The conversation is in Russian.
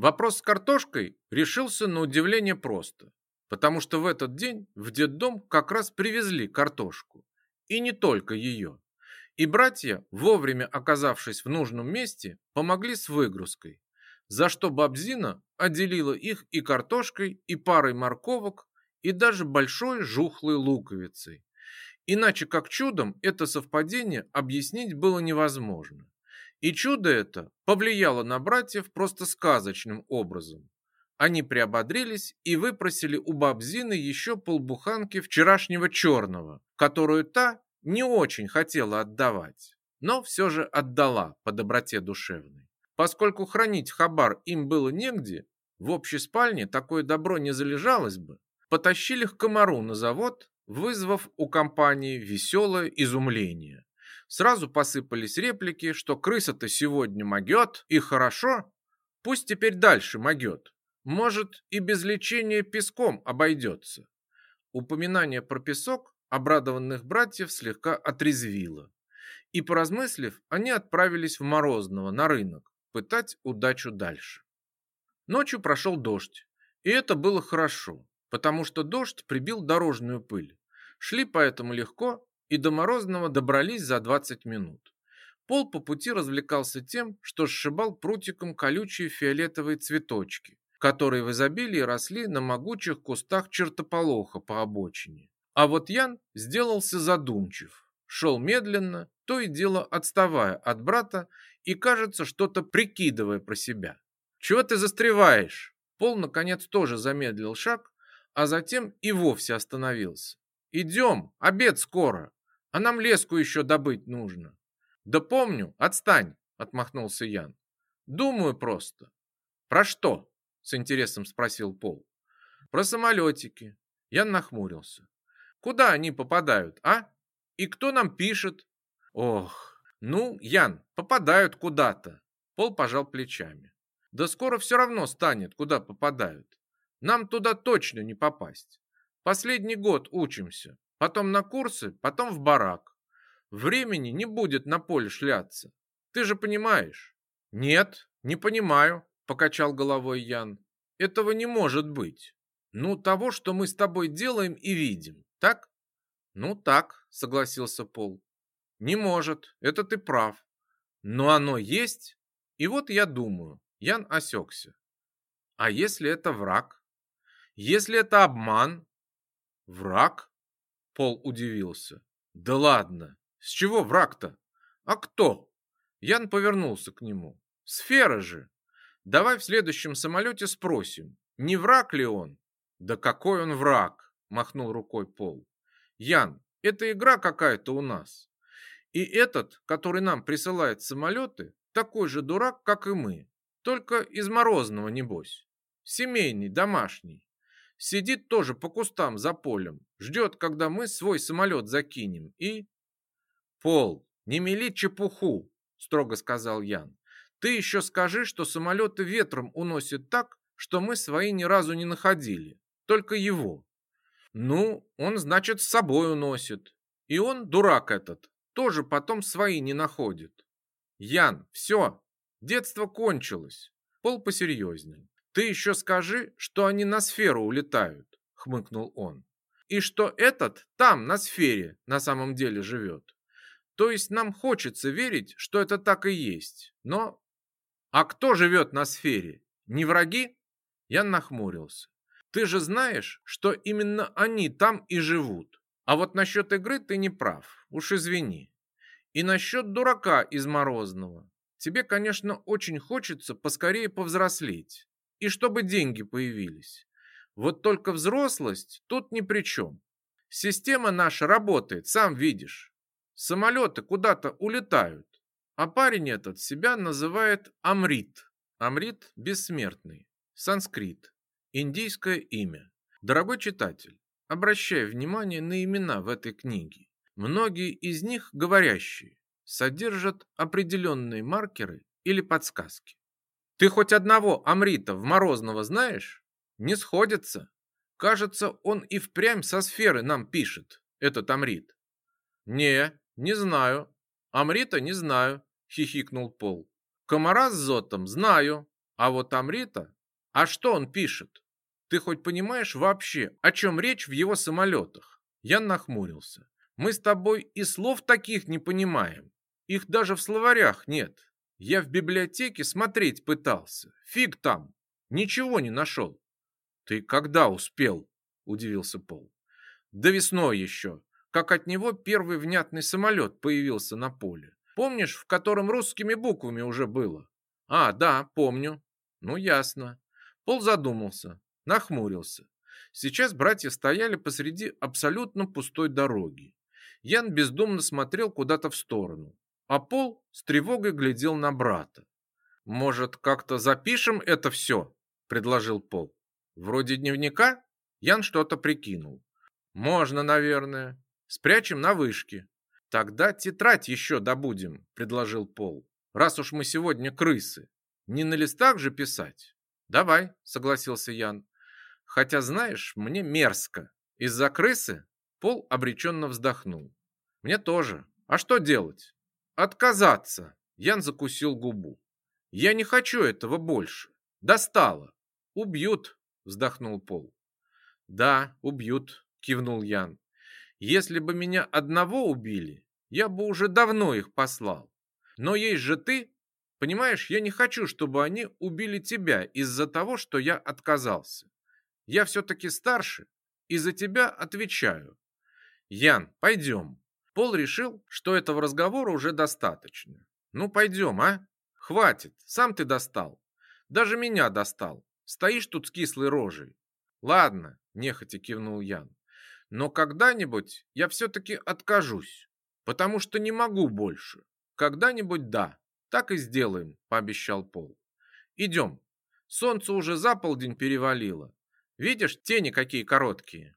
Вопрос с картошкой решился на удивление просто, потому что в этот день в детдом как раз привезли картошку. И не только ее. И братья, вовремя оказавшись в нужном месте, помогли с выгрузкой, за что Бабзина отделила их и картошкой, и парой морковок, и даже большой жухлой луковицей. Иначе как чудом это совпадение объяснить было невозможно. И чудо это повлияло на братьев просто сказочным образом. Они приободрились и выпросили у Бабзины еще полбуханки вчерашнего черного, которую та не очень хотела отдавать, но все же отдала по доброте душевной. Поскольку хранить хабар им было негде, в общей спальне такое добро не залежалось бы, потащили к комару на завод, вызвав у компании веселое изумление. Сразу посыпались реплики, что крыса-то сегодня могет, и хорошо. Пусть теперь дальше могет. Может, и без лечения песком обойдется. Упоминание про песок обрадованных братьев слегка отрезвило. И, поразмыслив, они отправились в Морозного на рынок пытать удачу дальше. Ночью прошел дождь, и это было хорошо, потому что дождь прибил дорожную пыль. Шли поэтому легко и до Морозного добрались за 20 минут. Пол по пути развлекался тем, что сшибал прутиком колючие фиолетовые цветочки, которые в изобилии росли на могучих кустах чертополоха по обочине. А вот Ян сделался задумчив, шел медленно, то и дело отставая от брата и, кажется, что-то прикидывая про себя. «Чего ты застреваешь?» Пол, наконец, тоже замедлил шаг, а затем и вовсе остановился. «Идем, обед скоро!» А нам леску еще добыть нужно. Да помню, отстань, отмахнулся Ян. Думаю просто. Про что? С интересом спросил Пол. Про самолетики. Ян нахмурился. Куда они попадают, а? И кто нам пишет? Ох, ну, Ян, попадают куда-то. Пол пожал плечами. Да скоро все равно станет, куда попадают. Нам туда точно не попасть. Последний год учимся потом на курсы, потом в барак. Времени не будет на поле шляться. Ты же понимаешь? Нет, не понимаю, покачал головой Ян. Этого не может быть. Ну, того, что мы с тобой делаем и видим, так? Ну, так, согласился Пол. Не может, это ты прав. Но оно есть, и вот я думаю, Ян осекся. А если это враг? Если это обман? Враг? Пол удивился. Да ладно, с чего враг-то? А кто? Ян повернулся к нему. Сфера же. Давай в следующем самолете спросим, не враг ли он? Да какой он враг? Махнул рукой Пол. Ян, это игра какая-то у нас. И этот, который нам присылает самолеты, такой же дурак, как и мы. Только из морозного, небось. Семейный, домашний. Сидит тоже по кустам за полем, ждет, когда мы свой самолет закинем и... Пол, не мели чепуху, строго сказал Ян. Ты еще скажи, что самолеты ветром уносят так, что мы свои ни разу не находили, только его. Ну, он, значит, с собой уносит. И он, дурак этот, тоже потом свои не находит. Ян, все, детство кончилось. Пол посерьезнел. Ты еще скажи, что они на сферу улетают, хмыкнул он. И что этот там, на сфере, на самом деле живет. То есть нам хочется верить, что это так и есть. Но... А кто живет на сфере? Не враги? Я нахмурился. Ты же знаешь, что именно они там и живут. А вот насчет игры ты не прав. Уж извини. И насчет дурака из Морозного. Тебе, конечно, очень хочется поскорее повзрослеть и чтобы деньги появились. Вот только взрослость тут ни при чем. Система наша работает, сам видишь. Самолеты куда-то улетают, а парень этот себя называет Амрит. Амрит бессмертный, санскрит, индийское имя. Дорогой читатель, обращай внимание на имена в этой книге. Многие из них говорящие, содержат определенные маркеры или подсказки. Ты хоть одного Амрита в Морозного знаешь? Не сходится. Кажется, он и впрямь со сферы нам пишет, этот Амрит. Не, не знаю. Амрита не знаю, хихикнул Пол. Комара с Зотом знаю, А вот Амрита... А что он пишет? Ты хоть понимаешь вообще, о чем речь в его самолетах? Я нахмурился. Мы с тобой и слов таких не понимаем. Их даже в словарях нет. Я в библиотеке смотреть пытался. Фиг там. Ничего не нашел. Ты когда успел? Удивился Пол. Да весной еще. Как от него первый внятный самолет появился на поле. Помнишь, в котором русскими буквами уже было? А, да, помню. Ну, ясно. Пол задумался нахмурился. Сейчас братья стояли посреди абсолютно пустой дороги. Ян бездумно смотрел куда-то в сторону, а Пол с тревогой глядел на брата. «Может, как-то запишем это все?» – предложил Пол. «Вроде дневника?» Ян что-то прикинул. «Можно, наверное. Спрячем на вышке». «Тогда тетрадь еще добудем», – предложил Пол. «Раз уж мы сегодня крысы. Не на листах же писать?» «Давай», – согласился Ян. Хотя, знаешь, мне мерзко. Из-за крысы Пол обреченно вздохнул. Мне тоже. А что делать? Отказаться. Ян закусил губу. Я не хочу этого больше. Достало. Убьют, вздохнул Пол. Да, убьют, кивнул Ян. Если бы меня одного убили, я бы уже давно их послал. Но есть же ты. Понимаешь, я не хочу, чтобы они убили тебя из-за того, что я отказался. Я все-таки старше и за тебя отвечаю. Ян, пойдем. Пол решил, что этого разговора уже достаточно. Ну, пойдем, а? Хватит, сам ты достал. Даже меня достал. Стоишь тут с кислой рожей. Ладно, нехотя кивнул Ян. Но когда-нибудь я все-таки откажусь, потому что не могу больше. Когда-нибудь да, так и сделаем, пообещал Пол. Идем. Солнце уже за полдень перевалило. Видишь, тени какие короткие.